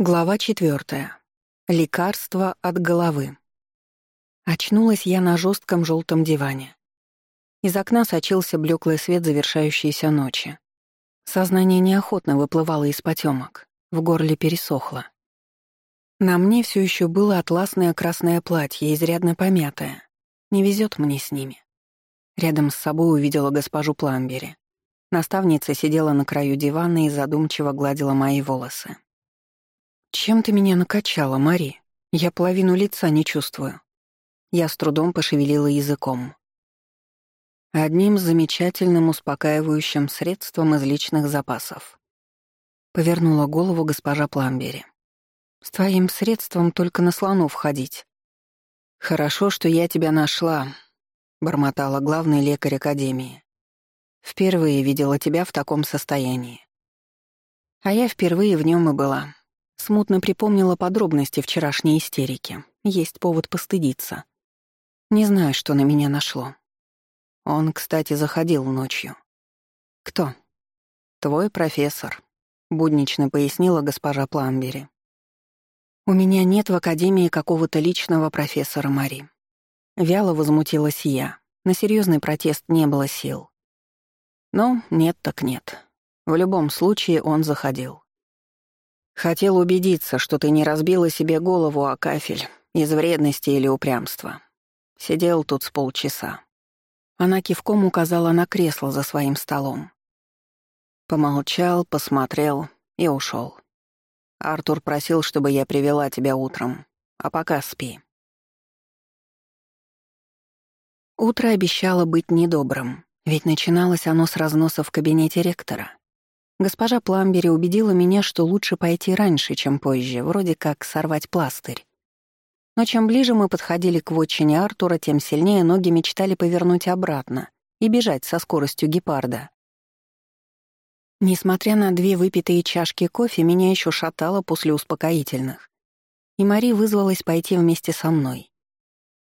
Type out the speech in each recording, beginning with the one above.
Глава четвертая. Лекарство от головы. Очнулась я на жестком желтом диване. Из окна сочился блеклый свет завершающейся ночи. Сознание неохотно выплывало из потемок, в горле пересохло. На мне все еще было атласное красное платье, изрядно помятое. Не везет мне с ними. Рядом с собой увидела госпожу Пламбери. Наставница сидела на краю дивана и задумчиво гладила мои волосы. «Чем ты меня накачала, Мари? Я половину лица не чувствую». Я с трудом пошевелила языком. Одним замечательным успокаивающим средством из личных запасов. Повернула голову госпожа Пламбери. «С твоим средством только на слонов ходить». «Хорошо, что я тебя нашла», — бормотала главный лекарь Академии. «Впервые видела тебя в таком состоянии». А я впервые в нем и была. Смутно припомнила подробности вчерашней истерики. Есть повод постыдиться. Не знаю, что на меня нашло. Он, кстати, заходил ночью. «Кто?» «Твой профессор», — буднично пояснила госпожа Пламбери. «У меня нет в Академии какого-то личного профессора Мари». Вяло возмутилась я. На серьезный протест не было сил. Но нет так нет. В любом случае он заходил. Хотел убедиться, что ты не разбила себе голову о кафель из вредности или упрямства. Сидел тут с полчаса. Она кивком указала на кресло за своим столом. Помолчал, посмотрел и ушел. Артур просил, чтобы я привела тебя утром, а пока спи. Утро обещало быть недобрым, ведь начиналось оно с разноса в кабинете ректора. Госпожа Пламбери убедила меня, что лучше пойти раньше, чем позже, вроде как сорвать пластырь. Но чем ближе мы подходили к вотчине Артура, тем сильнее ноги мечтали повернуть обратно и бежать со скоростью гепарда. Несмотря на две выпитые чашки кофе, меня еще шатало после успокоительных. И Мари вызвалась пойти вместе со мной.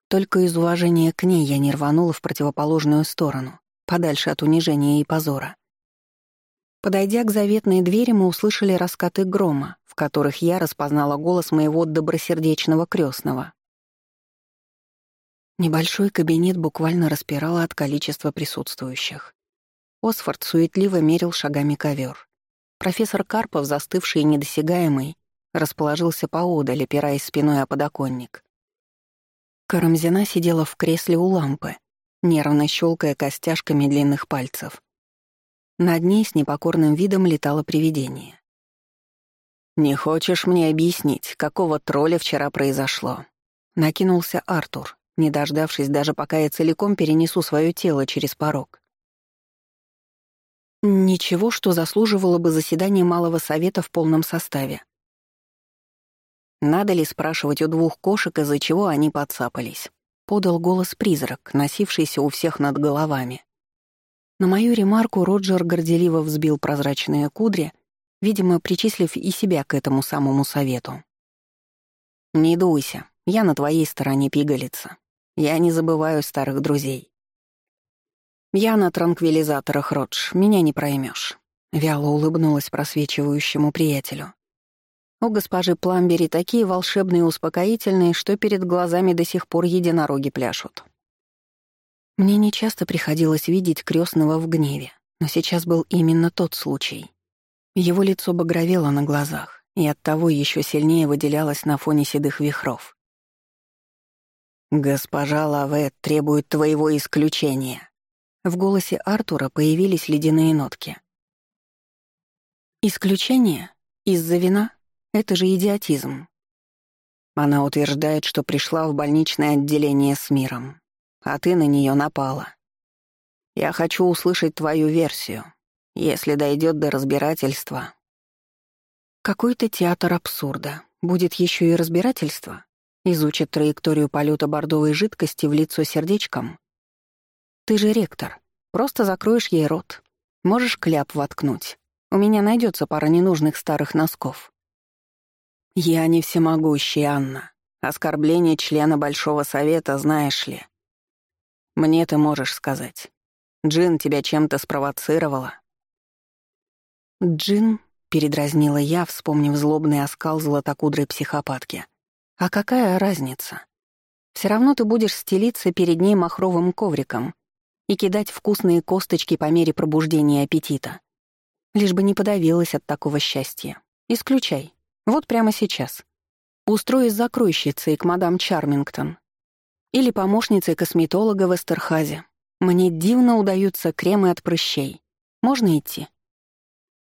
Только из уважения к ней я не рванула в противоположную сторону, подальше от унижения и позора. Подойдя к заветной двери, мы услышали раскаты грома, в которых я распознала голос моего добросердечного крестного. Небольшой кабинет буквально распирало от количества присутствующих. Осфорд суетливо мерил шагами ковер. Профессор Карпов, застывший и недосягаемый, расположился поодаль, опираясь спиной о подоконник. Карамзина сидела в кресле у лампы, нервно щелкая костяшками длинных пальцев. Над ней с непокорным видом летало привидение. «Не хочешь мне объяснить, какого тролля вчера произошло?» Накинулся Артур, не дождавшись даже пока я целиком перенесу свое тело через порог. Ничего, что заслуживало бы заседания Малого Совета в полном составе. Надо ли спрашивать у двух кошек, из-за чего они подцапались? Подал голос призрак, носившийся у всех над головами. На мою ремарку Роджер горделиво взбил прозрачные кудри, видимо, причислив и себя к этому самому совету. «Не дуйся, я на твоей стороне пигалица. Я не забываю старых друзей. Я на транквилизаторах, Родж, меня не проймешь. Вяло улыбнулась просвечивающему приятелю. У госпожи Пламбери такие волшебные и успокоительные, что перед глазами до сих пор единороги пляшут. Мне нечасто приходилось видеть крестного в гневе, но сейчас был именно тот случай. Его лицо багровело на глазах и оттого еще сильнее выделялось на фоне седых вихров. «Госпожа Лавет требует твоего исключения». В голосе Артура появились ледяные нотки. «Исключение? Из-за вина? Это же идиотизм». Она утверждает, что пришла в больничное отделение с миром, а ты на нее напала. Я хочу услышать твою версию, если дойдет до разбирательства. Какой-то театр абсурда. Будет еще и разбирательство? Изучат траекторию полета бордовой жидкости в лицо сердечком? Ты же ректор. Просто закроешь ей рот. Можешь кляп воткнуть. У меня найдется пара ненужных старых носков. Я не всемогущий, Анна. Оскорбление члена Большого Совета, знаешь ли. Мне ты можешь сказать. Джин тебя чем-то спровоцировала?» Джин — передразнила я, вспомнив злобный оскал золотокудрой психопатки. «А какая разница? Все равно ты будешь стелиться перед ней махровым ковриком и кидать вкусные косточки по мере пробуждения аппетита. Лишь бы не подавилась от такого счастья. Исключай. Вот прямо сейчас. Устроюсь закройщицей к мадам Чармингтон. Или помощницей косметолога в Эстерхазе. Мне дивно удаются кремы от прыщей. Можно идти?»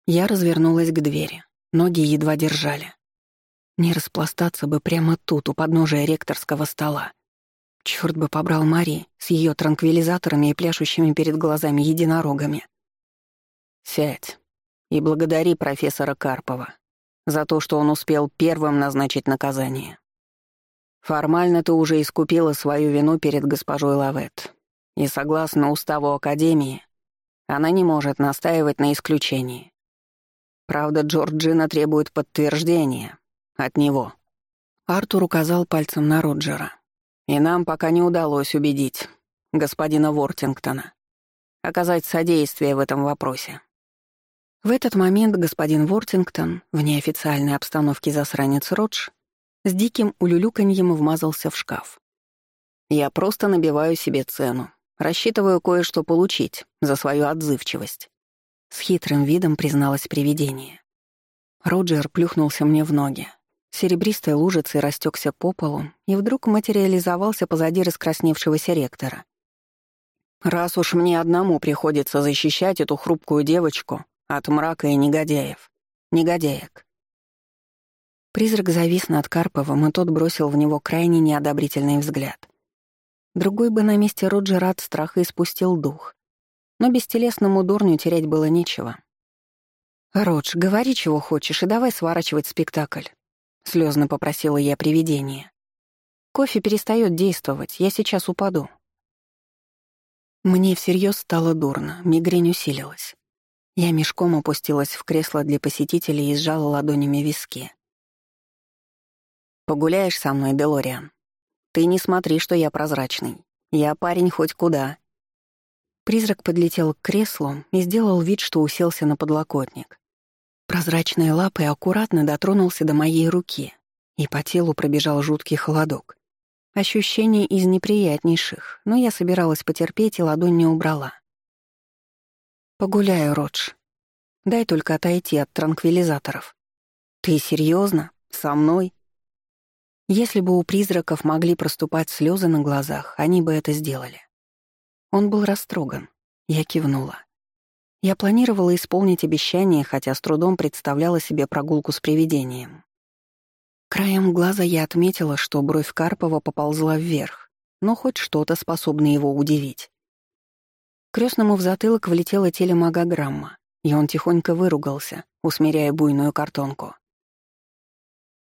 Я развернулась к двери. Ноги едва держали. Не распластаться бы прямо тут, у подножия ректорского стола. Чёрт бы побрал Мари с ее транквилизаторами и пляшущими перед глазами единорогами. «Сядь и благодари профессора Карпова за то, что он успел первым назначить наказание. Формально ты уже искупила свою вину перед госпожой Лавет, и согласно уставу Академии, она не может настаивать на исключении. Правда, Джорджина требует подтверждения от него. Артур указал пальцем на Роджера. И нам пока не удалось убедить господина Вортингтона оказать содействие в этом вопросе. В этот момент господин Вортингтон, в неофициальной обстановке засранец Родж, с диким улюлюканьем вмазался в шкаф. «Я просто набиваю себе цену, рассчитываю кое-что получить за свою отзывчивость», — с хитрым видом призналось привидение. Роджер плюхнулся мне в ноги. Серебристой лужицей растекся по полу и вдруг материализовался позади раскрасневшегося ректора. «Раз уж мне одному приходится защищать эту хрупкую девочку, от мрака и негодяев. Негодяек. Призрак завис над Карповым, и тот бросил в него крайне неодобрительный взгляд. Другой бы на месте Роджера от страха испустил дух. Но бестелесному дурню терять было нечего. «Родж, говори, чего хочешь, и давай сворачивать спектакль», — слезно попросила я привидение. «Кофе перестает действовать, я сейчас упаду». Мне всерьез стало дурно, мигрень усилилась. Я мешком опустилась в кресло для посетителей и сжала ладонями виски. «Погуляешь со мной, Делориан? Ты не смотри, что я прозрачный. Я парень хоть куда». Призрак подлетел к креслу и сделал вид, что уселся на подлокотник. Прозрачной лапой аккуратно дотронулся до моей руки, и по телу пробежал жуткий холодок. Ощущение из неприятнейших, но я собиралась потерпеть и ладонь не убрала. «Погуляю, Родж. Дай только отойти от транквилизаторов». «Ты серьезно? Со мной?» Если бы у призраков могли проступать слезы на глазах, они бы это сделали. Он был растроган. Я кивнула. Я планировала исполнить обещание, хотя с трудом представляла себе прогулку с привидением. Краем глаза я отметила, что бровь Карпова поползла вверх, но хоть что-то способно его удивить. Крестному в затылок влетела телемагограмма, и он тихонько выругался, усмиряя буйную картонку.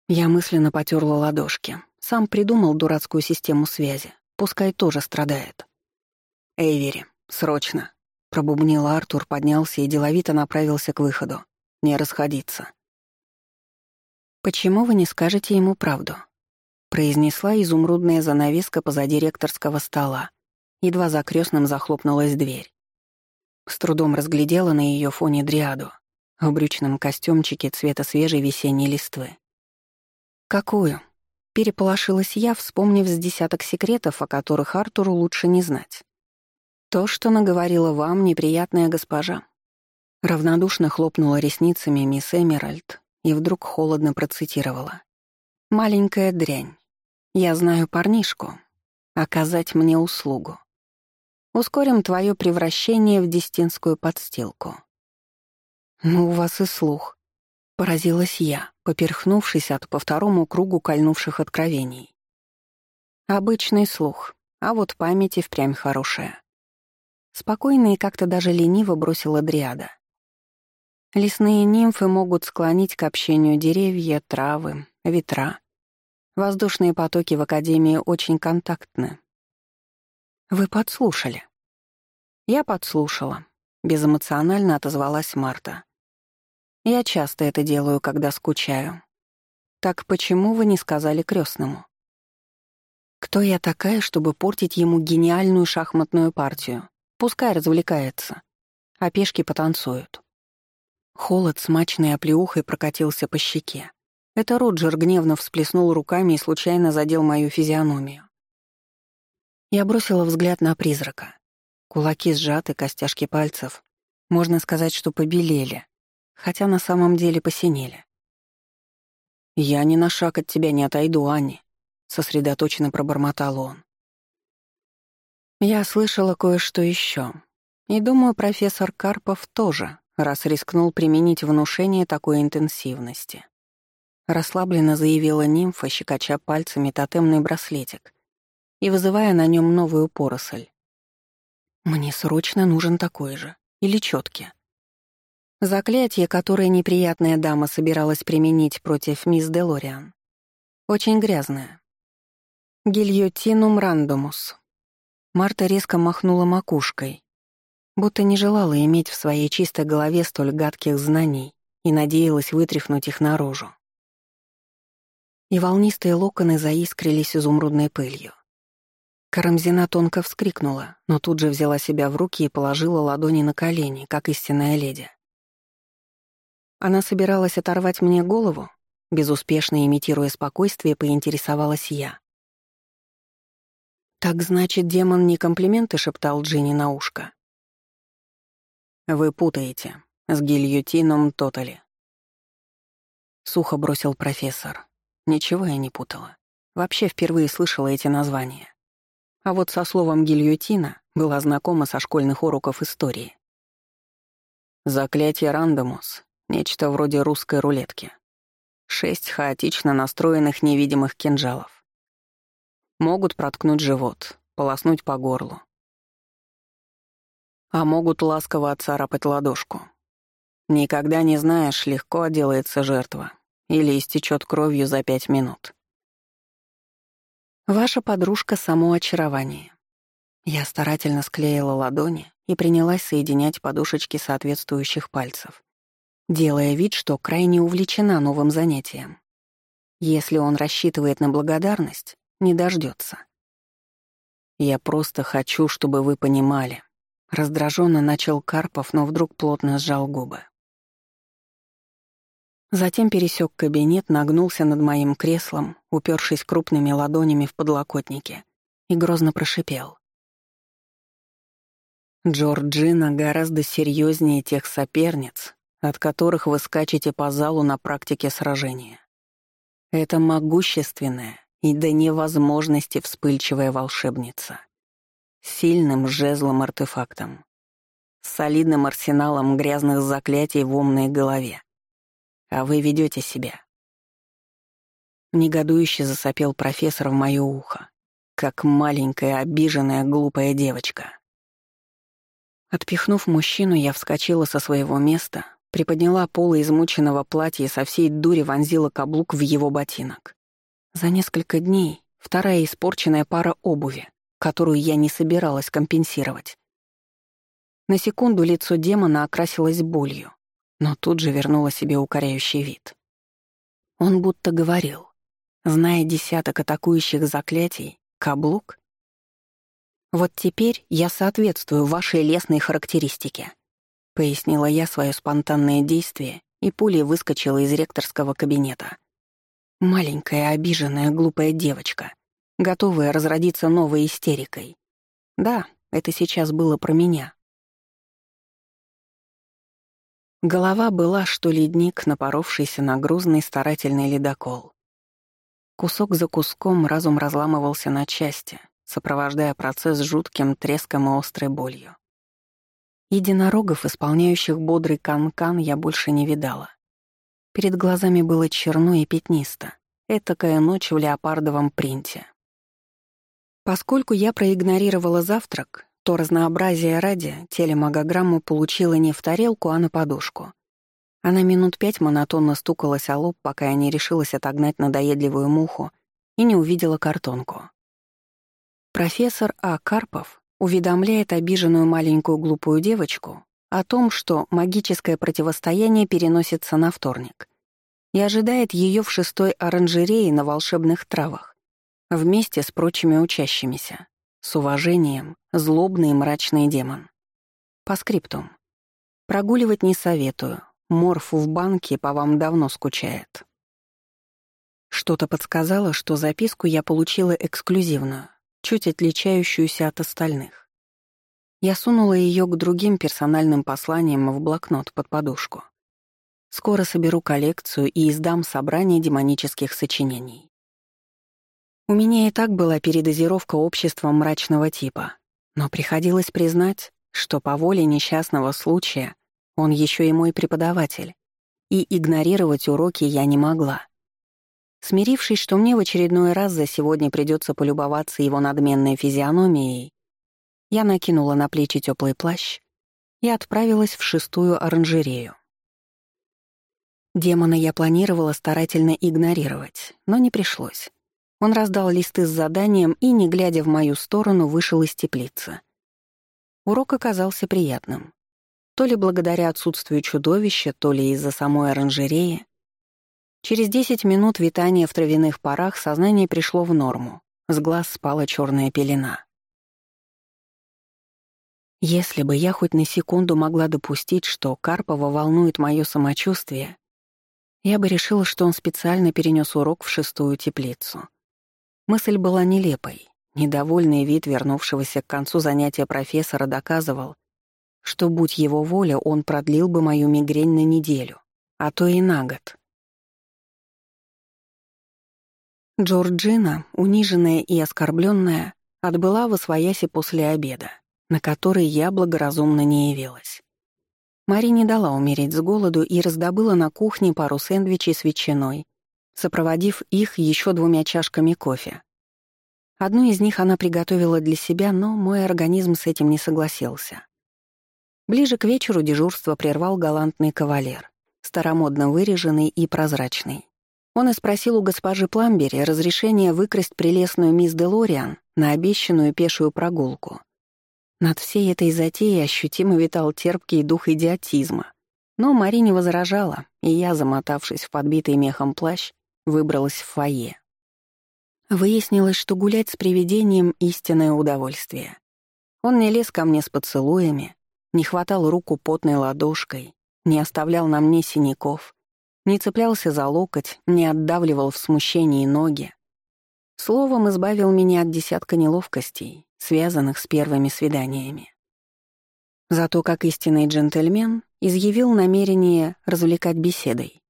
Я мысленно потерла ладошки. Сам придумал дурацкую систему связи. Пускай тоже страдает. «Эйвери, срочно!» Пробубнил Артур, поднялся и деловито направился к выходу. «Не расходиться». «Почему вы не скажете ему правду?» произнесла изумрудная занавеска позади ректорского стола, Едва за крестным захлопнулась дверь. С трудом разглядела на ее фоне дриаду в брючном костюмчике цвета свежей весенней листвы. «Какую?» — переполошилась я, вспомнив с десяток секретов, о которых Артуру лучше не знать. «То, что наговорила вам, неприятная госпожа». Равнодушно хлопнула ресницами мисс Эмеральд и вдруг холодно процитировала. «Маленькая дрянь. Я знаю парнишку. Оказать мне услугу. Ускорим твое превращение в дестинскую подстилку». «Ну, у вас и слух», — поразилась я, поперхнувшись от по второму кругу кольнувших откровений. «Обычный слух, а вот память и впрямь хорошая». Спокойно и как-то даже лениво бросила дриада. Лесные нимфы могут склонить к общению деревья, травы, ветра. Воздушные потоки в Академии очень контактны, «Вы подслушали?» Я подслушала. Безэмоционально отозвалась Марта. «Я часто это делаю, когда скучаю. Так почему вы не сказали крестному? Кто я такая, чтобы портить ему гениальную шахматную партию? Пускай развлекается. А пешки потанцуют. Холод смачной оплеухой прокатился по щеке. Это Роджер гневно всплеснул руками и случайно задел мою физиономию. Я бросила взгляд на призрака. Кулаки сжаты, костяшки пальцев. Можно сказать, что побелели, хотя на самом деле посинели. «Я ни на шаг от тебя не отойду, Анни», — сосредоточенно пробормотал он. Я слышала кое-что еще, и думаю, профессор Карпов тоже, раз рискнул применить внушение такой интенсивности. Расслабленно заявила нимфа, щекоча пальцами тотемный браслетик и вызывая на нем новую поросль. «Мне срочно нужен такой же. Или четкий. Заклятие, которое неприятная дама собиралась применить против мисс Делориан. Очень грязное. Гильотинум рандомус. Марта резко махнула макушкой, будто не желала иметь в своей чистой голове столь гадких знаний и надеялась вытряхнуть их наружу. И волнистые локоны заискрились изумрудной пылью. Карамзина тонко вскрикнула, но тут же взяла себя в руки и положила ладони на колени, как истинная леди. Она собиралась оторвать мне голову, безуспешно имитируя спокойствие, поинтересовалась я. «Так значит, демон не комплименты?» — шептал Джинни на ушко. «Вы путаете. С гильотином Тотали». Сухо бросил профессор. Ничего я не путала. Вообще впервые слышала эти названия. А вот со словом «гильотина» была знакома со школьных уроков истории. Заклятие Рандомус — нечто вроде русской рулетки. Шесть хаотично настроенных невидимых кинжалов. Могут проткнуть живот, полоснуть по горлу. А могут ласково отцарапать ладошку. Никогда не знаешь, легко отделается жертва или истечет кровью за пять минут. Ваша подружка — само очарование. Я старательно склеила ладони и принялась соединять подушечки соответствующих пальцев, делая вид, что крайне увлечена новым занятием. Если он рассчитывает на благодарность, не дождется. Я просто хочу, чтобы вы понимали. Раздраженно начал Карпов, но вдруг плотно сжал губы. Затем пересек кабинет, нагнулся над моим креслом, упершись крупными ладонями в подлокотники, и грозно прошипел. Джорджина гораздо серьезнее тех соперниц, от которых вы скачете по залу на практике сражения. Это могущественная и до невозможности вспыльчивая волшебница. С сильным жезлом-артефактом. С солидным арсеналом грязных заклятий в умной голове а вы ведете себя. Негодующе засопел профессор в моё ухо, как маленькая, обиженная, глупая девочка. Отпихнув мужчину, я вскочила со своего места, приподняла полы измученного платья и со всей дури вонзила каблук в его ботинок. За несколько дней вторая испорченная пара обуви, которую я не собиралась компенсировать. На секунду лицо демона окрасилось болью, но тут же вернула себе укоряющий вид. Он будто говорил, зная десяток атакующих заклятий, каблук. «Вот теперь я соответствую вашей лесной характеристике», — пояснила я свое спонтанное действие и пулей выскочила из ректорского кабинета. Маленькая, обиженная, глупая девочка, готовая разродиться новой истерикой. Да, это сейчас было про меня, Голова была, что ледник, напоровшийся на грузный старательный ледокол. Кусок за куском разум разламывался на части, сопровождая процесс жутким треском и острой болью. Единорогов, исполняющих бодрый канкан, -кан, я больше не видала. Перед глазами было черно и пятнисто. Этакая ночь в леопардовом принте. Поскольку я проигнорировала завтрак, то разнообразие ради телемагограмму получила не в тарелку, а на подушку. Она минут пять монотонно стукалась о лоб, пока я не решилась отогнать надоедливую муху и не увидела картонку. Профессор А. Карпов уведомляет обиженную маленькую глупую девочку о том, что магическое противостояние переносится на вторник и ожидает ее в шестой оранжерее на волшебных травах вместе с прочими учащимися. С уважением, злобный и мрачный демон. По скриптум. Прогуливать не советую. Морф в банке по вам давно скучает. Что-то подсказало, что записку я получила эксклюзивную, чуть отличающуюся от остальных. Я сунула ее к другим персональным посланиям в блокнот под подушку. Скоро соберу коллекцию и издам собрание демонических сочинений. У меня и так была передозировка обществом мрачного типа, но приходилось признать, что по воле несчастного случая он еще и мой преподаватель, и игнорировать уроки я не могла. Смирившись, что мне в очередной раз за сегодня придется полюбоваться его надменной физиономией, я накинула на плечи теплый плащ и отправилась в шестую оранжерею. Демона я планировала старательно игнорировать, но не пришлось. Он раздал листы с заданием и, не глядя в мою сторону, вышел из теплицы. Урок оказался приятным. То ли благодаря отсутствию чудовища, то ли из-за самой оранжереи. Через десять минут витания в травяных парах сознание пришло в норму. С глаз спала черная пелена. Если бы я хоть на секунду могла допустить, что Карпова волнует мое самочувствие, я бы решила, что он специально перенес урок в шестую теплицу. Мысль была нелепой. Недовольный вид вернувшегося к концу занятия профессора доказывал, что, будь его воля, он продлил бы мою мигрень на неделю, а то и на год. Джорджина, униженная и оскорбленная, отбыла в освояси после обеда, на который я благоразумно не явилась. Мари не дала умереть с голоду и раздобыла на кухне пару сэндвичей с ветчиной, сопроводив их еще двумя чашками кофе. Одну из них она приготовила для себя, но мой организм с этим не согласился. Ближе к вечеру дежурство прервал галантный кавалер, старомодно выреженный и прозрачный. Он и спросил у госпожи Пламбери разрешение выкрасть прелестную мисс Делориан на обещанную пешую прогулку. Над всей этой затеей ощутимо витал терпкий дух идиотизма. Но Мари не возражала, и я, замотавшись в подбитый мехом плащ, выбралась в фойе. Выяснилось, что гулять с привидением — истинное удовольствие. Он не лез ко мне с поцелуями, не хватал руку потной ладошкой, не оставлял на мне синяков, не цеплялся за локоть, не отдавливал в смущении ноги. Словом, избавил меня от десятка неловкостей, связанных с первыми свиданиями. Зато, как истинный джентльмен, изъявил намерение развлекать беседой.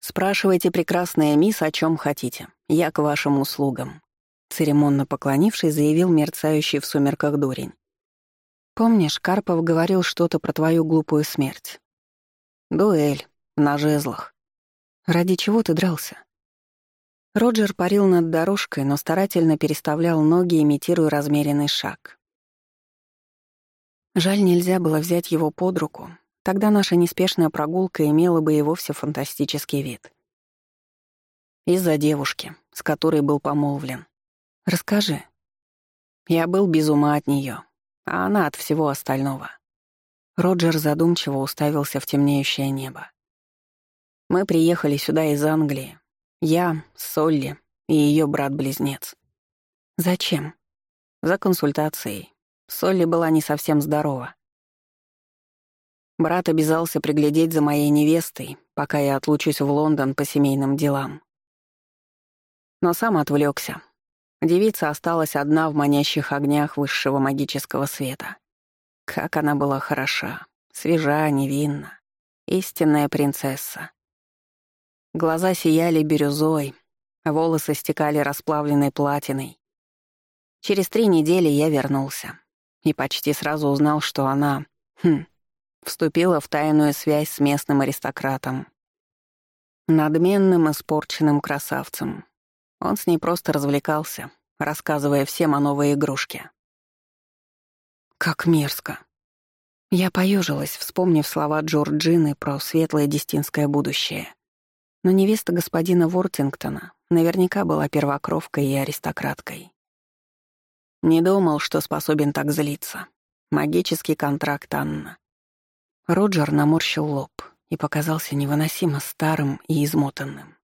«Спрашивайте, прекрасная мисс, о чем хотите. Я к вашим услугам», — церемонно поклонившись, заявил мерцающий в сумерках дурень. «Помнишь, Карпов говорил что-то про твою глупую смерть?» «Дуэль. На жезлах. Ради чего ты дрался? Роджер парил над дорожкой, но старательно переставлял ноги, имитируя размеренный шаг. Жаль, нельзя было взять его под руку. Тогда наша неспешная прогулка имела бы и вовсе фантастический вид. Из-за девушки, с которой был помолвлен. Расскажи. Я был без ума от нее, а она от всего остального. Роджер задумчиво уставился в темнеющее небо. Мы приехали сюда из Англии. Я, Солли и ее брат-близнец. Зачем? За консультацией. Солли была не совсем здорова. Брат обязался приглядеть за моей невестой, пока я отлучусь в Лондон по семейным делам. Но сам отвлекся. Девица осталась одна в манящих огнях высшего магического света. Как она была хороша, свежа, невинна. Истинная принцесса. Глаза сияли бирюзой, волосы стекали расплавленной платиной. Через три недели я вернулся и почти сразу узнал, что она, хм, вступила в тайную связь с местным аристократом. Надменным, испорченным красавцем. Он с ней просто развлекался, рассказывая всем о новой игрушке. Как мерзко. Я поежилась, вспомнив слова Джорджины про светлое дестинское будущее. Но невеста господина Вортингтона наверняка была первокровкой и аристократкой. Не думал, что способен так злиться. Магический контракт Анна. Роджер наморщил лоб и показался невыносимо старым и измотанным.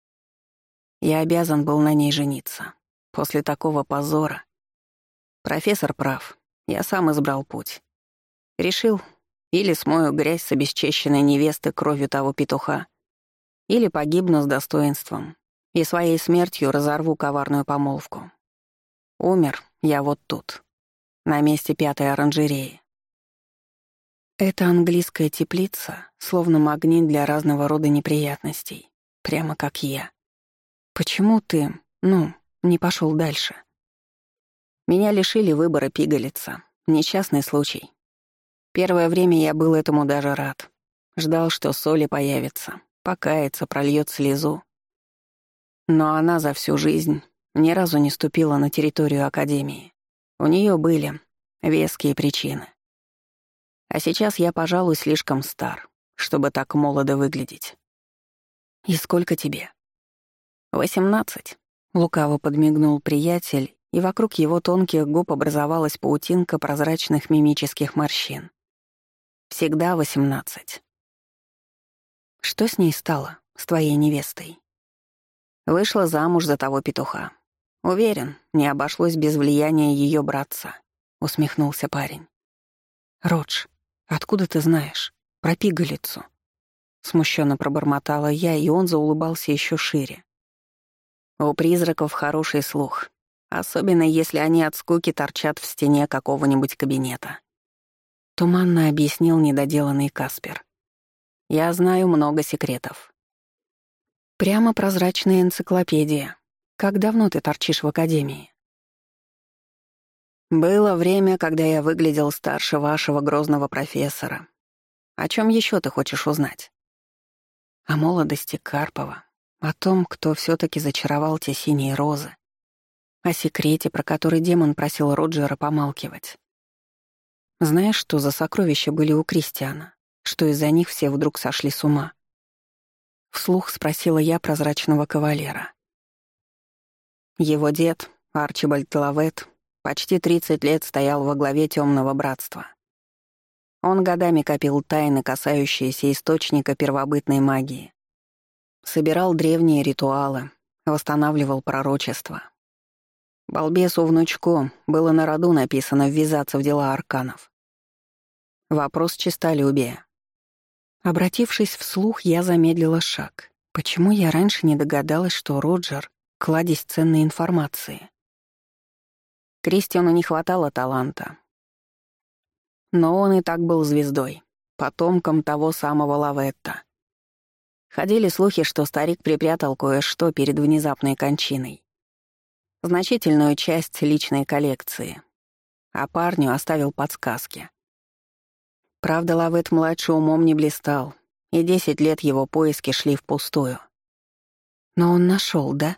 Я обязан был на ней жениться. После такого позора. Профессор прав. Я сам избрал путь. Решил Или смою грязь с обесчещенной невесты кровью того петуха, или погибну с достоинством и своей смертью разорву коварную помолвку. Умер я вот тут, на месте пятой оранжереи. Это английская теплица, словно магнит для разного рода неприятностей, прямо как я. Почему ты, ну, не пошел дальше? Меня лишили выбора пигалица. Несчастный случай. Первое время я был этому даже рад. Ждал, что соли появится, покается, прольет слезу. Но она за всю жизнь ни разу не ступила на территорию Академии. У нее были веские причины. А сейчас я, пожалуй, слишком стар, чтобы так молодо выглядеть. «И сколько тебе?» «Восемнадцать», — лукаво подмигнул приятель, и вокруг его тонких губ образовалась паутинка прозрачных мимических морщин. «Всегда восемнадцать». «Что с ней стало, с твоей невестой?» Вышла замуж за того петуха. Уверен, не обошлось без влияния ее братца, усмехнулся парень. Родж, откуда ты знаешь? Про пигалицу. Смущенно пробормотала я, и он заулыбался еще шире. У призраков хороший слух, особенно если они от скуки торчат в стене какого-нибудь кабинета. Туманно объяснил недоделанный Каспер. Я знаю много секретов. Прямо прозрачная энциклопедия. Как давно ты торчишь в академии? Было время, когда я выглядел старше вашего грозного профессора. О чем еще ты хочешь узнать? О молодости Карпова, о том, кто все таки зачаровал те синие розы, о секрете, про который демон просил Роджера помалкивать. Знаешь, что за сокровища были у Кристиана, что из-за них все вдруг сошли с ума? Вслух спросила я прозрачного кавалера. Его дед, Арчибальд Лавет, почти 30 лет стоял во главе Темного Братства. Он годами копил тайны, касающиеся источника первобытной магии. Собирал древние ритуалы, восстанавливал пророчества. Балбесу-внучку было на роду написано ввязаться в дела арканов. Вопрос честолюбия. Обратившись вслух, я замедлила шаг. Почему я раньше не догадалась, что Роджер — кладезь ценной информации? Кристиану не хватало таланта. Но он и так был звездой, потомком того самого Лаветта. Ходили слухи, что старик припрятал кое-что перед внезапной кончиной. Значительную часть личной коллекции. А парню оставил подсказки. Правда, Лавет-младший умом не блистал, и десять лет его поиски шли впустую. Но он нашел, да?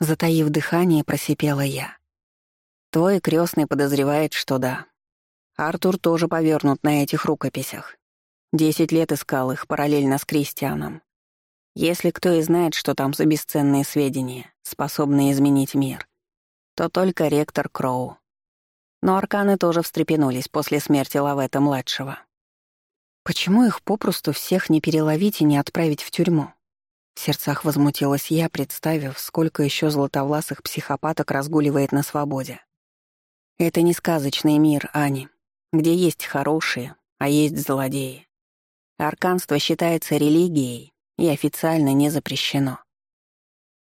Затаив дыхание, просипела я. Твой крестный подозревает, что да. Артур тоже повернут на этих рукописях. Десять лет искал их параллельно с Кристианом. Если кто и знает, что там за бесценные сведения, способные изменить мир, то только ректор Кроу. Но арканы тоже встрепенулись после смерти Лавета-младшего. Почему их попросту всех не переловить и не отправить в тюрьму? В сердцах возмутилась я, представив, сколько еще златовласых психопаток разгуливает на свободе. Это не сказочный мир, Ани, где есть хорошие, а есть злодеи. Арканство считается религией и официально не запрещено.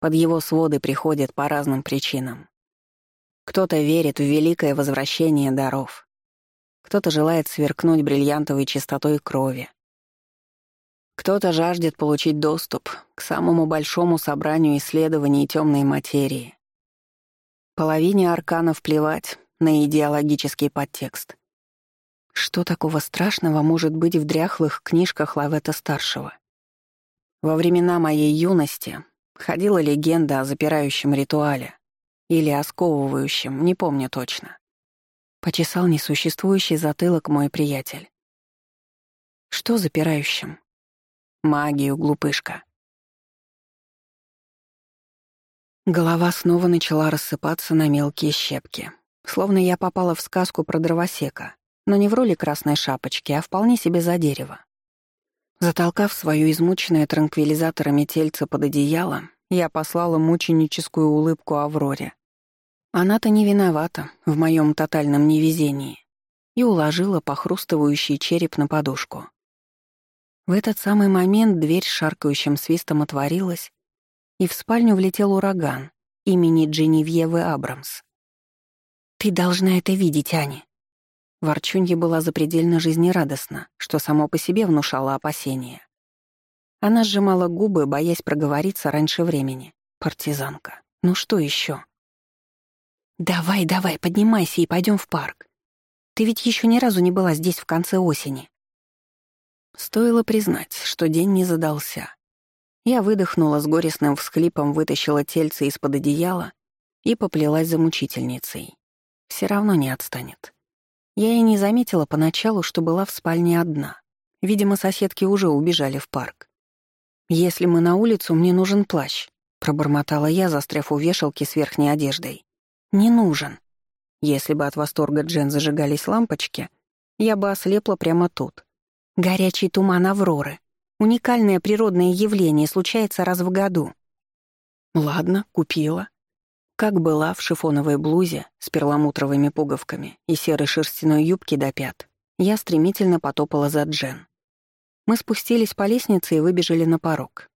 Под его своды приходят по разным причинам. Кто-то верит в великое возвращение даров, кто-то желает сверкнуть бриллиантовой чистотой крови. Кто-то жаждет получить доступ к самому большому собранию исследований темной материи. Половине арканов плевать на идеологический подтекст. Что такого страшного может быть в дряхлых книжках Лавета-старшего? Во времена моей юности ходила легенда о запирающем ритуале или о сковывающем, не помню точно. Почесал несуществующий затылок мой приятель. Что запирающим? Магию, глупышка. Голова снова начала рассыпаться на мелкие щепки. Словно я попала в сказку про дровосека, но не в роли красной шапочки, а вполне себе за дерево. Затолкав свое измученное транквилизаторами тельце под одеяло, я послала мученическую улыбку Авроре, она-то не виновата в моем тотальном невезении. и уложила похрустывающий череп на подушку. В этот самый момент дверь с шаркающим свистом отворилась, и в спальню влетел ураган имени Дженевьевы Абрамс. «Ты должна это видеть, Аня!» Ворчунья была запредельно жизнерадостна, что само по себе внушало опасения. Она сжимала губы, боясь проговориться раньше времени. Партизанка. Ну что еще? «Давай, давай, поднимайся и пойдем в парк. Ты ведь еще ни разу не была здесь в конце осени». Стоило признать, что день не задался. Я выдохнула с горестным всхлипом, вытащила тельце из-под одеяла и поплелась за мучительницей. Все равно не отстанет. Я и не заметила поначалу, что была в спальне одна. Видимо, соседки уже убежали в парк. «Если мы на улицу, мне нужен плащ», — пробормотала я, застряв у вешалки с верхней одеждой. «Не нужен». Если бы от восторга Джен зажигались лампочки, я бы ослепла прямо тут. Горячий туман Авроры. Уникальное природное явление случается раз в году. Ладно, купила. Как была в шифоновой блузе с перламутровыми пуговками и серой шерстяной юбке до пят, я стремительно потопала за Джен. Мы спустились по лестнице и выбежали на порог.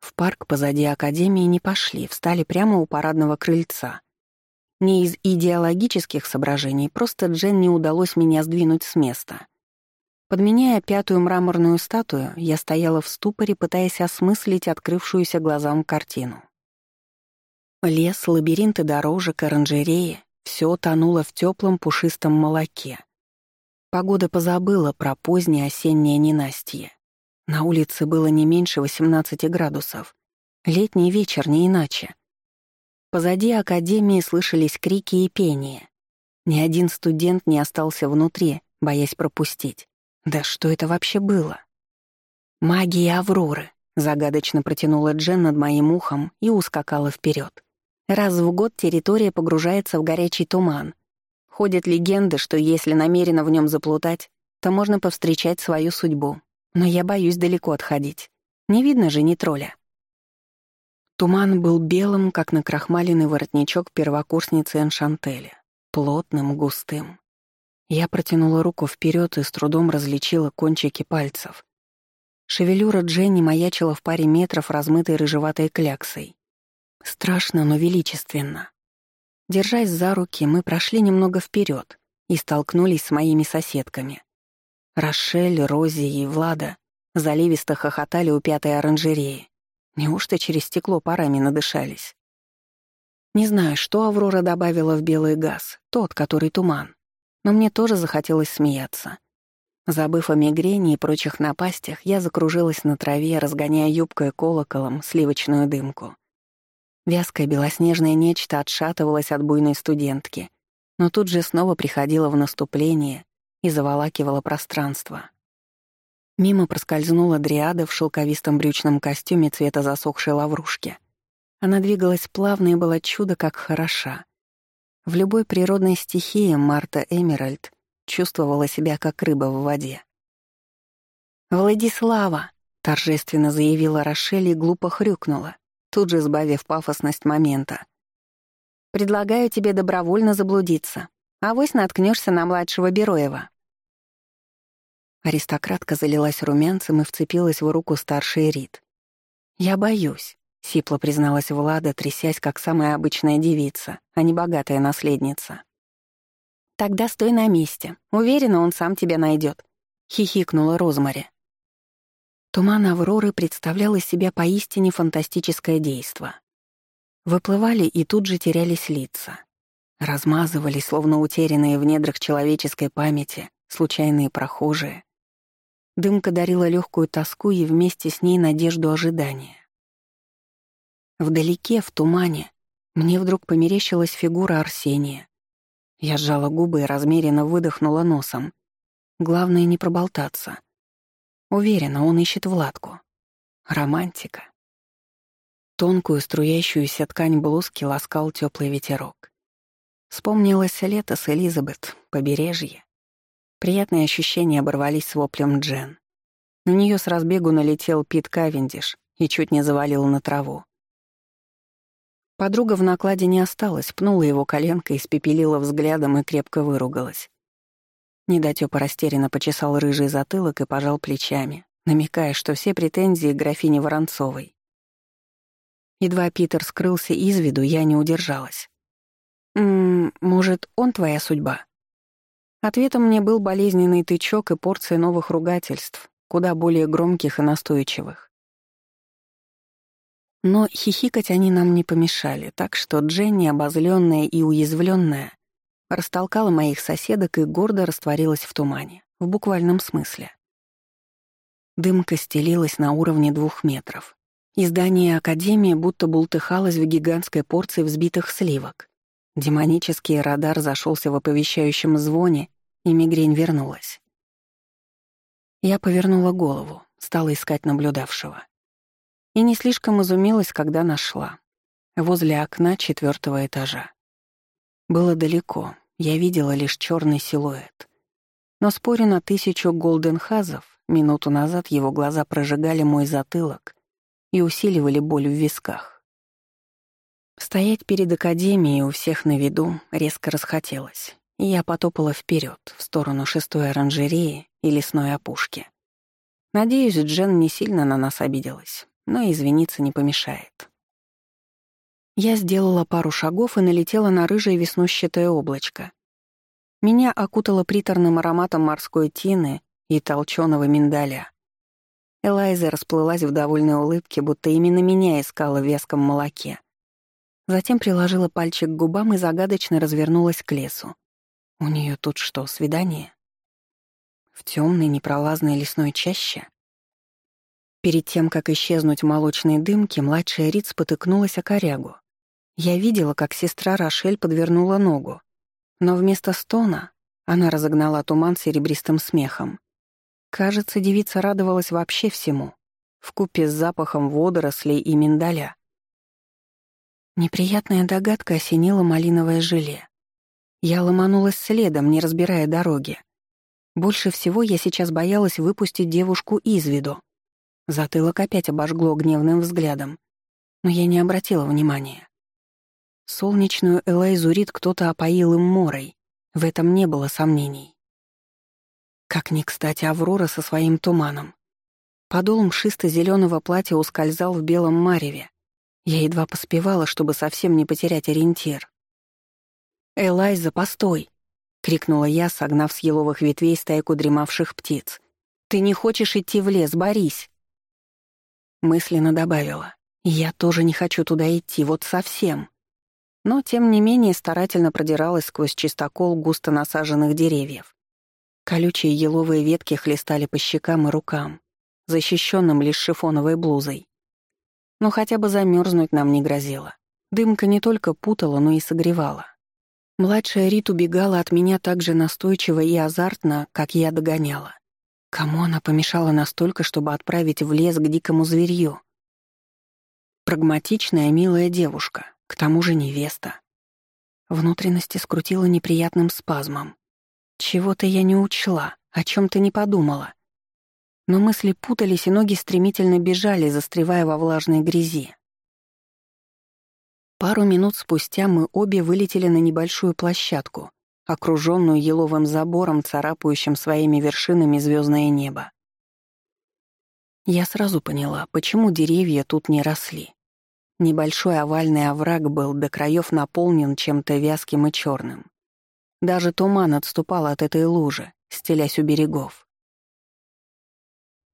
В парк позади Академии не пошли, встали прямо у парадного крыльца. Не из идеологических соображений, просто Джен не удалось меня сдвинуть с места. Подменяя пятую мраморную статую, я стояла в ступоре, пытаясь осмыслить открывшуюся глазам картину. Лес, лабиринты дорожек, оранжереи — все тонуло в теплом пушистом молоке, Погода позабыла про позднее осеннее ненастье. На улице было не меньше 18 градусов. Летний вечер не иначе. Позади академии слышались крики и пение. Ни один студент не остался внутри, боясь пропустить. Да что это вообще было? «Магия Авроры», — загадочно протянула Джен над моим ухом и ускакала вперед. Раз в год территория погружается в горячий туман, Ходят легенды, что если намеренно в нем заплутать, то можно повстречать свою судьбу. Но я боюсь далеко отходить. Не видно же ни тролля. Туман был белым, как накрахмаленный воротничок первокурсницы Эншантеля, плотным, густым. Я протянула руку вперед и с трудом различила кончики пальцев. Шевелюра Дженни маячила в паре метров размытой рыжеватой кляксой. Страшно, но величественно. Держась за руки, мы прошли немного вперед и столкнулись с моими соседками. Рошель, Рози и Влада заливисто хохотали у пятой оранжереи. Неужто через стекло парами надышались? Не знаю, что Аврора добавила в белый газ, тот, который туман. Но мне тоже захотелось смеяться. Забыв о мигрени и прочих напастях, я закружилась на траве, разгоняя юбкой колоколом сливочную дымку. Вязкое белоснежное нечто отшатывалось от буйной студентки, но тут же снова приходило в наступление и заволакивало пространство. Мимо проскользнула дриада в шелковистом брючном костюме цвета засохшей лаврушки. Она двигалась плавно и была чудо как хороша. В любой природной стихии Марта Эмеральд чувствовала себя как рыба в воде. «Владислава!» — торжественно заявила Рошель и глупо хрюкнула тут же сбавив пафосность момента. «Предлагаю тебе добровольно заблудиться, а вось наткнешься на младшего Бероева». Аристократка залилась румянцем и вцепилась в руку старшей Рит. «Я боюсь», — сипло призналась Влада, трясясь, как самая обычная девица, а не богатая наследница. «Тогда стой на месте. Уверена, он сам тебя найдет», — хихикнула Розмари. Туман Авроры представлял из себя поистине фантастическое действо. Выплывали и тут же терялись лица. Размазывались, словно утерянные в недрах человеческой памяти, случайные прохожие. Дымка дарила легкую тоску и вместе с ней надежду ожидания. Вдалеке, в тумане, мне вдруг померещилась фигура Арсения. Я сжала губы и размеренно выдохнула носом. Главное — не проболтаться. Уверена, он ищет Владку. Романтика. Тонкую струящуюся ткань блузки ласкал теплый ветерок. Вспомнилось лето с Элизабет, побережье. Приятные ощущения оборвались с воплем Джен. На нее с разбегу налетел Пит Кавендиш и чуть не завалил на траву. Подруга в накладе не осталась, пнула его коленкой, испепелила взглядом и крепко выругалась. Недотёпа растерянно почесал рыжий затылок и пожал плечами, намекая, что все претензии к графине Воронцовой. Едва Питер скрылся из виду, я не удержалась. «М -м, может, он твоя судьба?» Ответом мне был болезненный тычок и порция новых ругательств, куда более громких и настойчивых. Но хихикать они нам не помешали, так что Дженни, обозленная и уязвленная, растолкала моих соседок и гордо растворилась в тумане, в буквальном смысле. Дымка стелилась на уровне двух метров. Издание Академии будто бултыхалось в гигантской порции взбитых сливок. Демонический радар зашелся в оповещающем звоне, и мигрень вернулась. Я повернула голову, стала искать наблюдавшего. И не слишком изумилась, когда нашла. Возле окна четвертого этажа. Было далеко, я видела лишь черный силуэт. Но спорю на тысячу голденхазов, минуту назад его глаза прожигали мой затылок и усиливали боль в висках. Стоять перед академией у всех на виду резко расхотелось, я потопала вперед в сторону шестой оранжереи и лесной опушки. Надеюсь, Джен не сильно на нас обиделась, но извиниться не помешает. Я сделала пару шагов и налетела на рыжее веснущатое облачко. Меня окутало приторным ароматом морской тины и толченого миндаля. Элайза расплылась в довольной улыбке, будто именно меня искала в вязком молоке. Затем приложила пальчик к губам и загадочно развернулась к лесу. У нее тут что, свидание? В темной непролазной лесной чаще? Перед тем, как исчезнуть в молочной дымке, младшая Рид спотыкнулась о корягу. Я видела, как сестра Рошель подвернула ногу, но вместо стона она разогнала туман серебристым смехом. Кажется, девица радовалась вообще всему, вкупе с запахом водорослей и миндаля. Неприятная догадка осенила малиновое желе. Я ломанулась следом, не разбирая дороги. Больше всего я сейчас боялась выпустить девушку из виду. Затылок опять обожгло гневным взглядом, но я не обратила внимания. Солнечную Элайзурит кто-то опоил им морой. В этом не было сомнений. Как ни кстати Аврора со своим туманом. Подол мшисто зеленого платья ускользал в белом мареве. Я едва поспевала, чтобы совсем не потерять ориентир. «Элайза, постой!» — крикнула я, согнав с еловых ветвей стайку дремавших птиц. «Ты не хочешь идти в лес, борись!» Мысленно добавила. «Я тоже не хочу туда идти, вот совсем!» но, тем не менее, старательно продиралась сквозь чистокол густо насаженных деревьев. Колючие еловые ветки хлестали по щекам и рукам, защищенным лишь шифоновой блузой. Но хотя бы замерзнуть нам не грозило. Дымка не только путала, но и согревала. Младшая Рит убегала от меня так же настойчиво и азартно, как я догоняла. Кому она помешала настолько, чтобы отправить в лес к дикому зверью? Прагматичная, милая девушка, к тому же невеста. Внутренности скрутила неприятным спазмом. Чего-то я не учла, о чем то не подумала. Но мысли путались, и ноги стремительно бежали, застревая во влажной грязи. Пару минут спустя мы обе вылетели на небольшую площадку, окруженную еловым забором, царапающим своими вершинами звездное небо. Я сразу поняла, почему деревья тут не росли. Небольшой овальный овраг был до краев наполнен чем-то вязким и черным. Даже туман отступал от этой лужи, стелясь у берегов.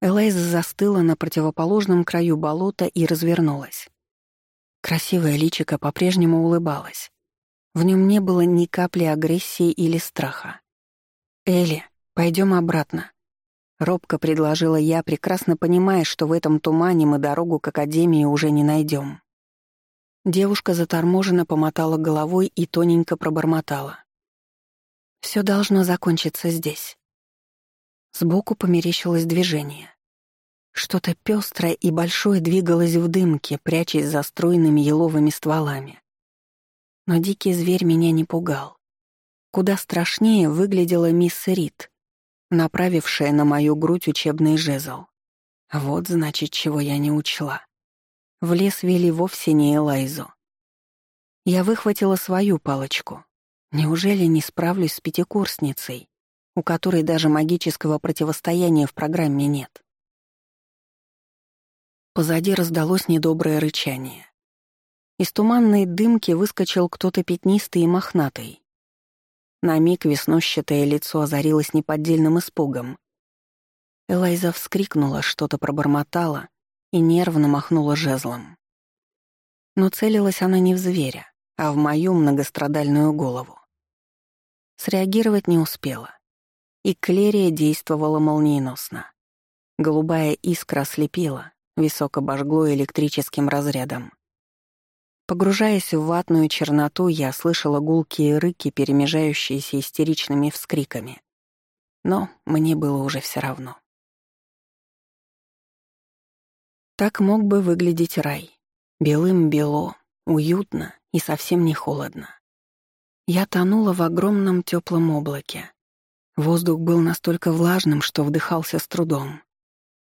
Элайза застыла на противоположном краю болота и развернулась. Красивое личико по-прежнему улыбалось. В нем не было ни капли агрессии или страха. «Элли, пойдем обратно», — робко предложила я, прекрасно понимая, что в этом тумане мы дорогу к Академии уже не найдем. Девушка заторможенно помотала головой и тоненько пробормотала. Все должно закончиться здесь». Сбоку померещилось движение. Что-то пестрое и большое двигалось в дымке, прячась за стройными еловыми стволами. Но дикий зверь меня не пугал. Куда страшнее выглядела мисс Рид, направившая на мою грудь учебный жезл. Вот, значит, чего я не учла. В лес вели вовсе не Элайзу. Я выхватила свою палочку. Неужели не справлюсь с пятикурсницей? у которой даже магического противостояния в программе нет. Позади раздалось недоброе рычание. Из туманной дымки выскочил кто-то пятнистый и мохнатый. На миг веснущатое лицо озарилось неподдельным испугом. Элайза вскрикнула, что-то пробормотала и нервно махнула жезлом. Но целилась она не в зверя, а в мою многострадальную голову. Среагировать не успела. И Клерия действовала молниеносно. Голубая искра ослепила, висок обожгло электрическим разрядом. Погружаясь в ватную черноту, я слышала гулкие рыки, перемежающиеся истеричными вскриками. Но мне было уже все равно. Так мог бы выглядеть рай. Белым-бело, уютно и совсем не холодно. Я тонула в огромном теплом облаке. Воздух был настолько влажным, что вдыхался с трудом.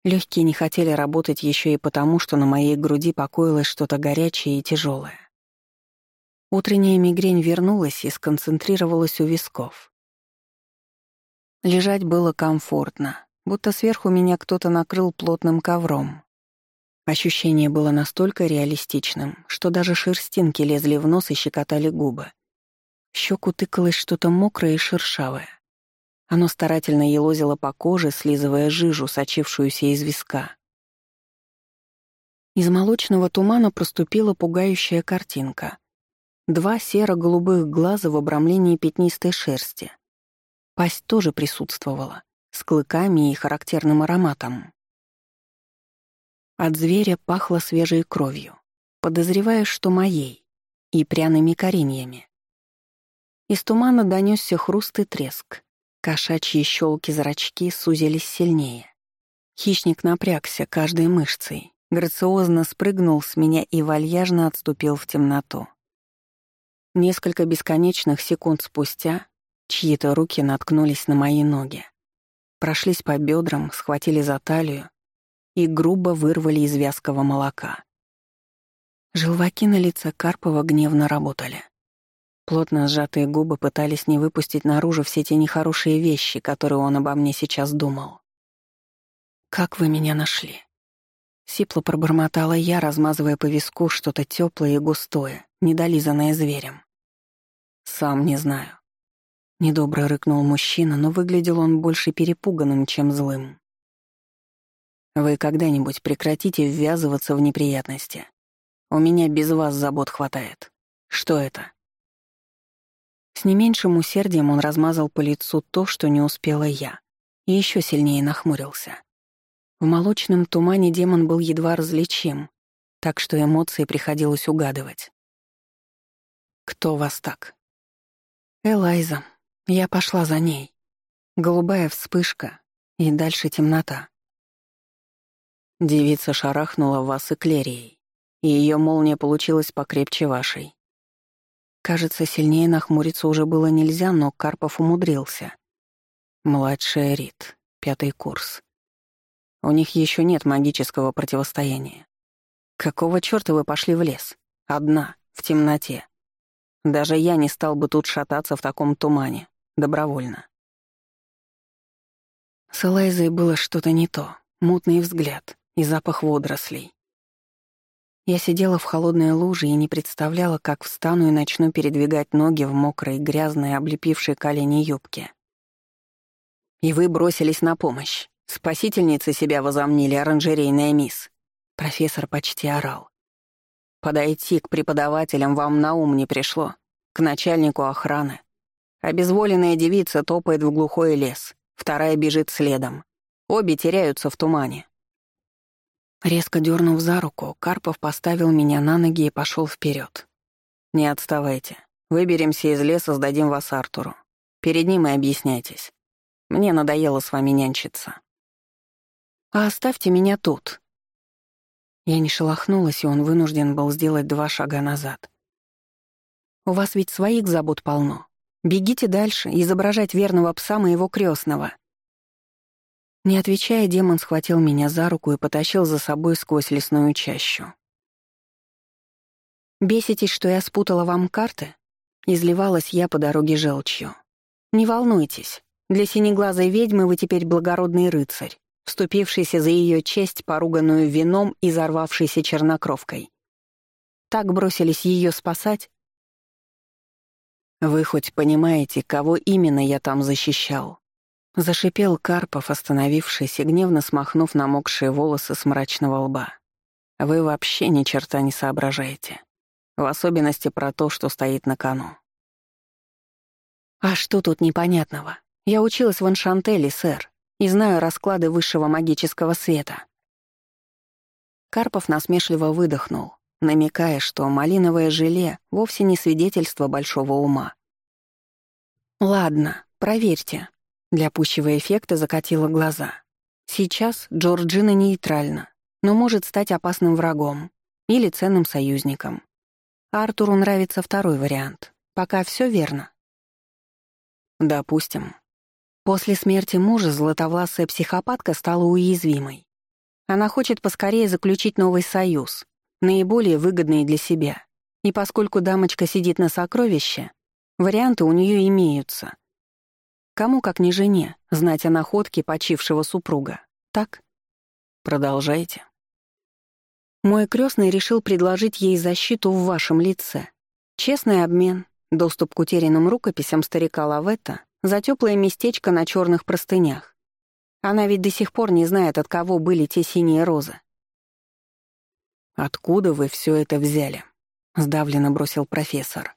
Легкие не хотели работать еще и потому, что на моей груди покоилось что-то горячее и тяжелое. Утренняя мигрень вернулась и сконцентрировалась у висков. Лежать было комфортно, будто сверху меня кто-то накрыл плотным ковром. Ощущение было настолько реалистичным, что даже шерстинки лезли в нос и щекотали губы. В щеку тыкалось что-то мокрое и шершавое. Оно старательно елозило по коже, слизывая жижу, сочившуюся из виска. Из молочного тумана проступила пугающая картинка. Два серо-голубых глаза в обрамлении пятнистой шерсти. Пасть тоже присутствовала, с клыками и характерным ароматом. От зверя пахло свежей кровью, подозревая, что моей, и пряными кореньями. Из тумана донесся хруст и треск. Кошачьи щелки зрачки сузились сильнее. Хищник напрягся каждой мышцей, грациозно спрыгнул с меня и вальяжно отступил в темноту. Несколько бесконечных секунд спустя чьи-то руки наткнулись на мои ноги. Прошлись по бедрам, схватили за талию и грубо вырвали из вязкого молока. Желваки на лице Карпова гневно работали. Плотно сжатые губы пытались не выпустить наружу все те нехорошие вещи, которые он обо мне сейчас думал. «Как вы меня нашли?» Сипло пробормотала я, размазывая по виску что-то теплое и густое, недолизанное зверем. «Сам не знаю». Недобро рыкнул мужчина, но выглядел он больше перепуганным, чем злым. Вы когда-нибудь прекратите ввязываться в неприятности. У меня без вас забот хватает. Что это?» С не меньшим усердием он размазал по лицу то, что не успела я, и еще сильнее нахмурился. В молочном тумане демон был едва различим, так что эмоции приходилось угадывать. «Кто вас так?» «Элайза. Я пошла за ней. Голубая вспышка, и дальше темнота. Девица шарахнула вас эклерией, и ее молния получилась покрепче вашей. Кажется, сильнее нахмуриться уже было нельзя, но Карпов умудрился. Младшая Рит, пятый курс. У них еще нет магического противостояния. Какого чёрта вы пошли в лес? Одна, в темноте. Даже я не стал бы тут шататься в таком тумане. Добровольно. С Элайзой было что-то не то. Мутный взгляд, и запах водорослей. Я сидела в холодной луже и не представляла, как встану и начну передвигать ноги в мокрой, грязной, облепившей колени юбке. «И вы бросились на помощь. Спасительницы себя возомнили, оранжерейная мисс». Профессор почти орал. «Подойти к преподавателям вам на ум не пришло. К начальнику охраны. Обезволенная девица топает в глухой лес, вторая бежит следом. Обе теряются в тумане. Резко дернув за руку, Карпов поставил меня на ноги и пошел вперед. «Не отставайте. Выберемся из леса, сдадим вас Артуру. Перед ним и объясняйтесь. Мне надоело с вами нянчиться». «А оставьте меня тут». Я не шелохнулась, и он вынужден был сделать два шага назад. «У вас ведь своих забот полно. Бегите дальше, изображать верного пса моего крестного. Не отвечая, демон схватил меня за руку и потащил за собой сквозь лесную чащу. «Беситесь, что я спутала вам карты?» Изливалась я по дороге желчью. «Не волнуйтесь, Для синеглазой ведьмы вы теперь благородный рыцарь, вступившийся за ее честь, поруганную вином и зарвавшийся чернокровкой. Так бросились ее спасать? Вы хоть понимаете, кого именно я там защищал? Зашипел Карпов, остановившись и гневно смахнув намокшие волосы с мрачного лба. Вы вообще ни черта не соображаете. В особенности про то, что стоит на кону. А что тут непонятного? Я училась в Аншантеле, сэр, и знаю расклады высшего магического света. Карпов насмешливо выдохнул, намекая, что малиновое желе вовсе не свидетельство большого ума. «Ладно, проверьте», — для пущего эффекта закатила глаза. «Сейчас Джорджина нейтральна, но может стать опасным врагом или ценным союзником. Артуру нравится второй вариант. Пока все верно». «Допустим», После смерти мужа златовласая психопатка стала уязвимой. Она хочет поскорее заключить новый союз, наиболее выгодный для себя. И поскольку дамочка сидит на сокровище, варианты у нее имеются. Кому, как не жене, знать о находке почившего супруга, так? Продолжайте. Мой крестный решил предложить ей защиту в вашем лице. Честный обмен, доступ к утерянным рукописям старика Лаветта за теплое местечко на черных простынях. Она ведь до сих пор не знает, от кого были те синие розы. «Откуда вы все это взяли?» — сдавленно бросил профессор.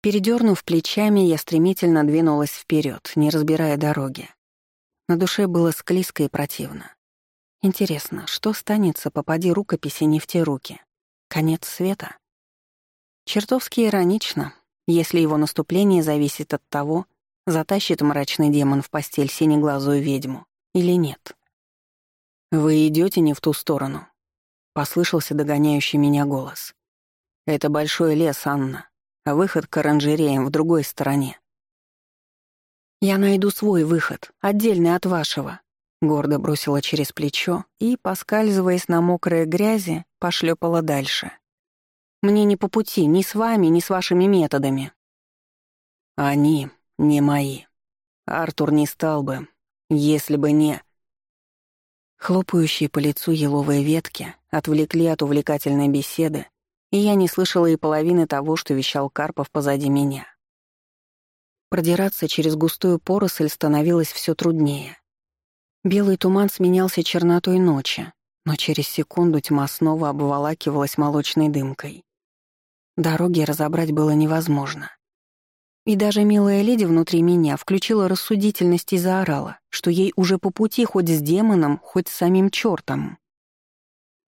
Передернув плечами, я стремительно двинулась вперед, не разбирая дороги. На душе было склизко и противно. Интересно, что станется, попади рукописи не в те руки? Конец света? Чертовски иронично, если его наступление зависит от того, затащит мрачный демон в постель синеглазую ведьму или нет. «Вы идете не в ту сторону», — послышался догоняющий меня голос. «Это большой лес, Анна, а выход к оранжереям в другой стороне». «Я найду свой выход, отдельный от вашего», — гордо бросила через плечо и, поскальзываясь на мокрой грязи, пошлепала дальше. «Мне не по пути ни с вами, ни с вашими методами». «Они не мои. Артур не стал бы, если бы не... Хлопающие по лицу еловые ветки отвлекли от увлекательной беседы, и я не слышала и половины того, что вещал Карпов позади меня. Продираться через густую поросль становилось все труднее. Белый туман сменялся чернотой ночи, но через секунду тьма снова обволакивалась молочной дымкой. Дороги разобрать было невозможно. И даже милая леди внутри меня включила рассудительность и заорала, что ей уже по пути хоть с демоном, хоть с самим чертом.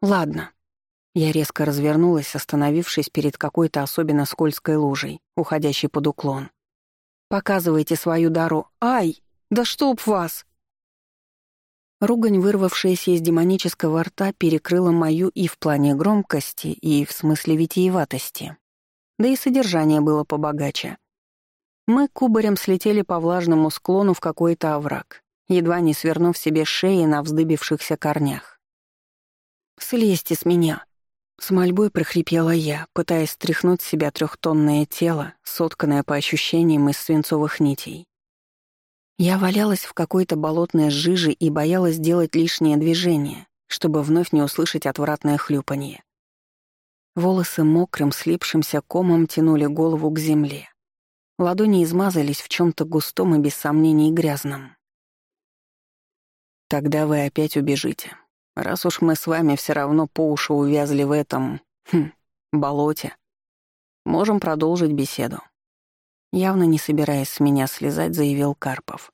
«Ладно». Я резко развернулась, остановившись перед какой-то особенно скользкой лужей, уходящей под уклон. «Показывайте свою дару. Ай! Да чтоб вас!» Ругань, вырвавшаяся из демонического рта, перекрыла мою и в плане громкости, и в смысле витиеватости. Да и содержание было побогаче. Мы кубарем слетели по влажному склону в какой-то овраг, едва не свернув себе шеи на вздыбившихся корнях. «Слезьте с меня!» С мольбой прохрипела я, пытаясь стряхнуть с себя трехтонное тело, сотканное по ощущениям из свинцовых нитей. Я валялась в какой-то болотной жиже и боялась делать лишнее движение, чтобы вновь не услышать отвратное хлюпанье. Волосы мокрым, слипшимся комом тянули голову к земле. Ладони измазались в чем то густом и без сомнений грязном. «Тогда вы опять убежите. Раз уж мы с вами все равно по уши увязли в этом... Хм, болоте. Можем продолжить беседу». Явно не собираясь с меня слезать, заявил Карпов.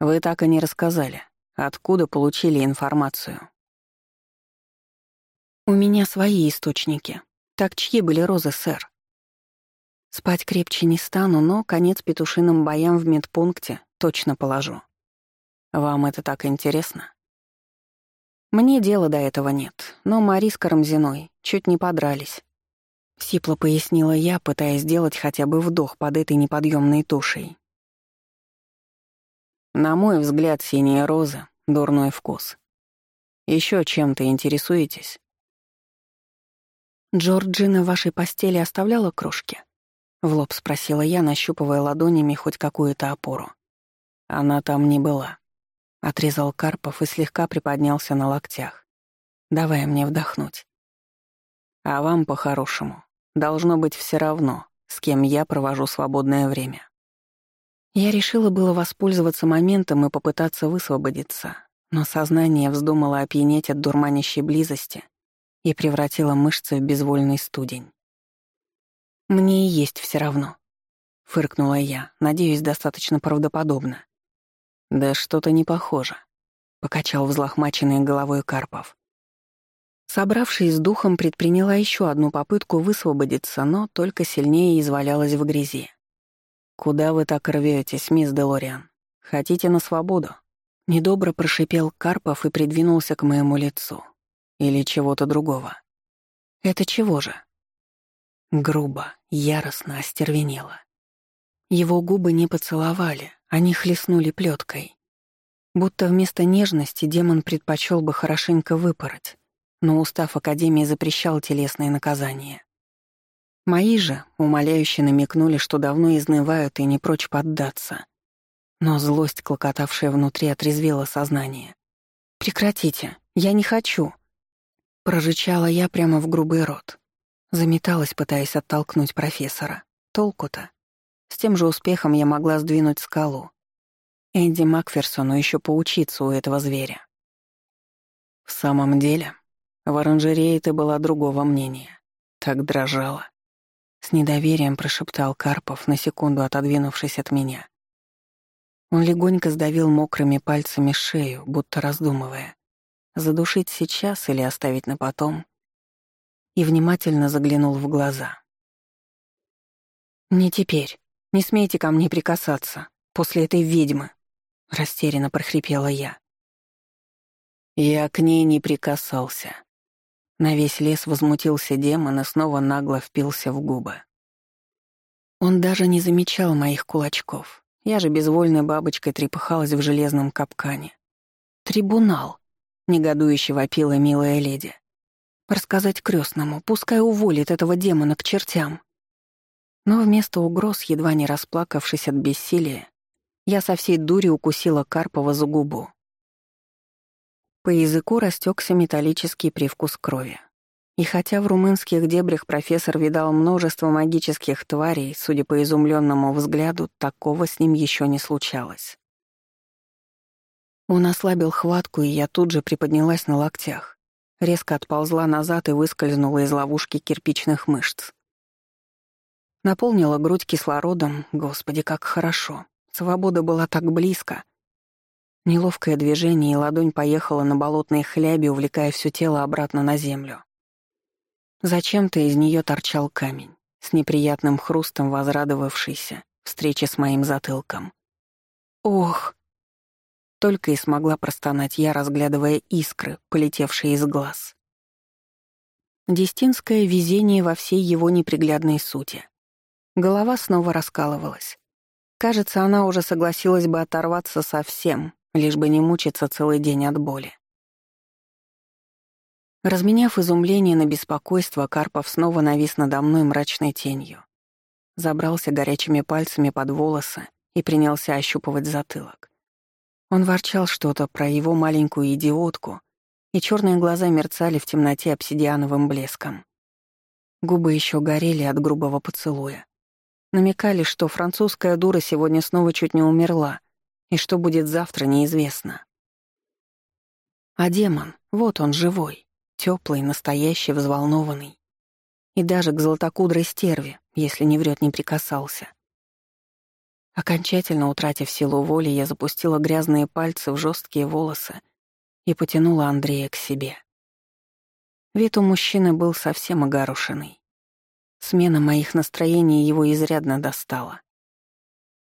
«Вы так и не рассказали, откуда получили информацию». «У меня свои источники. Так чьи были розы, сэр?» Спать крепче не стану, но конец петушиным боям в медпункте точно положу. Вам это так интересно? Мне дела до этого нет, но Мари с Карамзиной чуть не подрались. Сипло пояснила я, пытаясь сделать хотя бы вдох под этой неподъемной тушей. На мой взгляд, синяя роза — дурной вкус. Еще чем-то интересуетесь? Джорджина в вашей постели оставляла крошки? В лоб спросила я, нащупывая ладонями хоть какую-то опору. Она там не была. Отрезал Карпов и слегка приподнялся на локтях, давая мне вдохнуть. А вам, по-хорошему, должно быть все равно, с кем я провожу свободное время. Я решила было воспользоваться моментом и попытаться высвободиться, но сознание вздумало опьянеть от дурманящей близости и превратило мышцы в безвольный студень. «Мне и есть все равно», — фыркнула я, надеюсь, достаточно правдоподобно. «Да что-то не похоже», — покачал взлохмаченной головой Карпов. Собравшись с духом, предприняла еще одну попытку высвободиться, но только сильнее извалялась в грязи. «Куда вы так рветесь, мисс Делориан? Хотите на свободу?» Недобро прошипел Карпов и придвинулся к моему лицу. Или чего-то другого. «Это чего же?» Грубо, яростно остервенело. Его губы не поцеловали, они хлестнули плеткой. Будто вместо нежности демон предпочел бы хорошенько выпороть, но устав Академии запрещал телесные наказания. Мои же, умоляюще намекнули, что давно изнывают и не прочь поддаться. Но злость, клокотавшая внутри, отрезвила сознание. «Прекратите, я не хочу!» Прорычала я прямо в грубый рот. Заметалась, пытаясь оттолкнуть профессора. Толку-то? С тем же успехом я могла сдвинуть скалу. Энди Макферсону еще поучиться у этого зверя. В самом деле, в оранжерее ты была другого мнения. Так дрожала. С недоверием прошептал Карпов, на секунду отодвинувшись от меня. Он легонько сдавил мокрыми пальцами шею, будто раздумывая, задушить сейчас или оставить на потом — и внимательно заглянул в глаза. «Не теперь. Не смейте ко мне прикасаться. После этой ведьмы», — растерянно прохрипела я. Я к ней не прикасался. На весь лес возмутился демон и снова нагло впился в губы. Он даже не замечал моих кулачков. Я же безвольной бабочкой трепыхалась в железном капкане. «Трибунал!» — негодующе вопила милая леди. Рассказать крестному, пускай уволит этого демона к чертям. Но вместо угроз, едва не расплакавшись от бессилия, я со всей дури укусила Карпова за губу. По языку растекся металлический привкус крови. И хотя в румынских дебрях профессор видал множество магических тварей, судя по изумленному взгляду, такого с ним еще не случалось. Он ослабил хватку, и я тут же приподнялась на локтях резко отползла назад и выскользнула из ловушки кирпичных мышц. Наполнила грудь кислородом, господи, как хорошо. Свобода была так близко. Неловкое движение, и ладонь поехала на болотной хлябе, увлекая все тело обратно на землю. Зачем-то из нее торчал камень, с неприятным хрустом возрадовавшийся встрече с моим затылком. «Ох!» Только и смогла простонать я, разглядывая искры, полетевшие из глаз. Дестинское везение во всей его неприглядной сути. Голова снова раскалывалась. Кажется, она уже согласилась бы оторваться совсем, лишь бы не мучиться целый день от боли. Разменяв изумление на беспокойство, Карпов снова навис надо мной мрачной тенью. Забрался горячими пальцами под волосы и принялся ощупывать затылок. Он ворчал что-то про его маленькую идиотку, и черные глаза мерцали в темноте обсидиановым блеском. Губы еще горели от грубого поцелуя. Намекали, что французская дура сегодня снова чуть не умерла, и что будет завтра, неизвестно. А демон, вот он живой, теплый, настоящий, взволнованный. И даже к золотокудрой стерве, если не врет, не прикасался. Окончательно утратив силу воли, я запустила грязные пальцы в жесткие волосы и потянула Андрея к себе. Вид у мужчины был совсем огорошенный. Смена моих настроений его изрядно достала.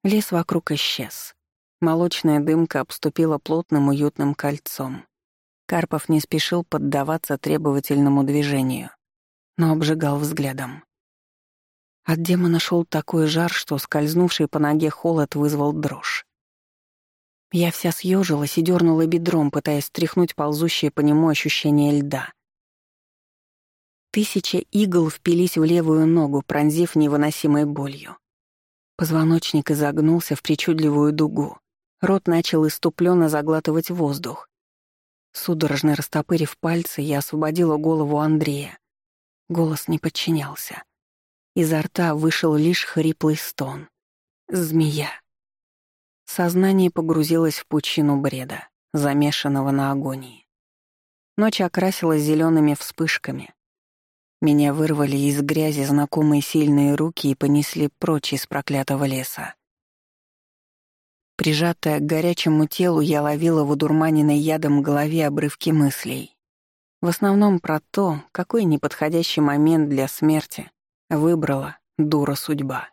Лес вокруг исчез. Молочная дымка обступила плотным уютным кольцом. Карпов не спешил поддаваться требовательному движению, но обжигал взглядом. От демона шел такой жар, что скользнувший по ноге холод вызвал дрожь. Я вся съежилась и дернула бедром, пытаясь стряхнуть ползущее по нему ощущение льда. Тысяча игл впились в левую ногу, пронзив невыносимой болью. Позвоночник изогнулся в причудливую дугу. Рот начал иступленно заглатывать воздух. Судорожно растопырив пальцы, я освободила голову Андрея. Голос не подчинялся. Изо рта вышел лишь хриплый стон. Змея. Сознание погрузилось в пучину бреда, замешанного на агонии. Ночь окрасилась зелеными вспышками. Меня вырвали из грязи знакомые сильные руки и понесли прочь из проклятого леса. Прижатая к горячему телу, я ловила в удурманенной ядом голове обрывки мыслей. В основном про то, какой неподходящий момент для смерти выбрала дура судьба.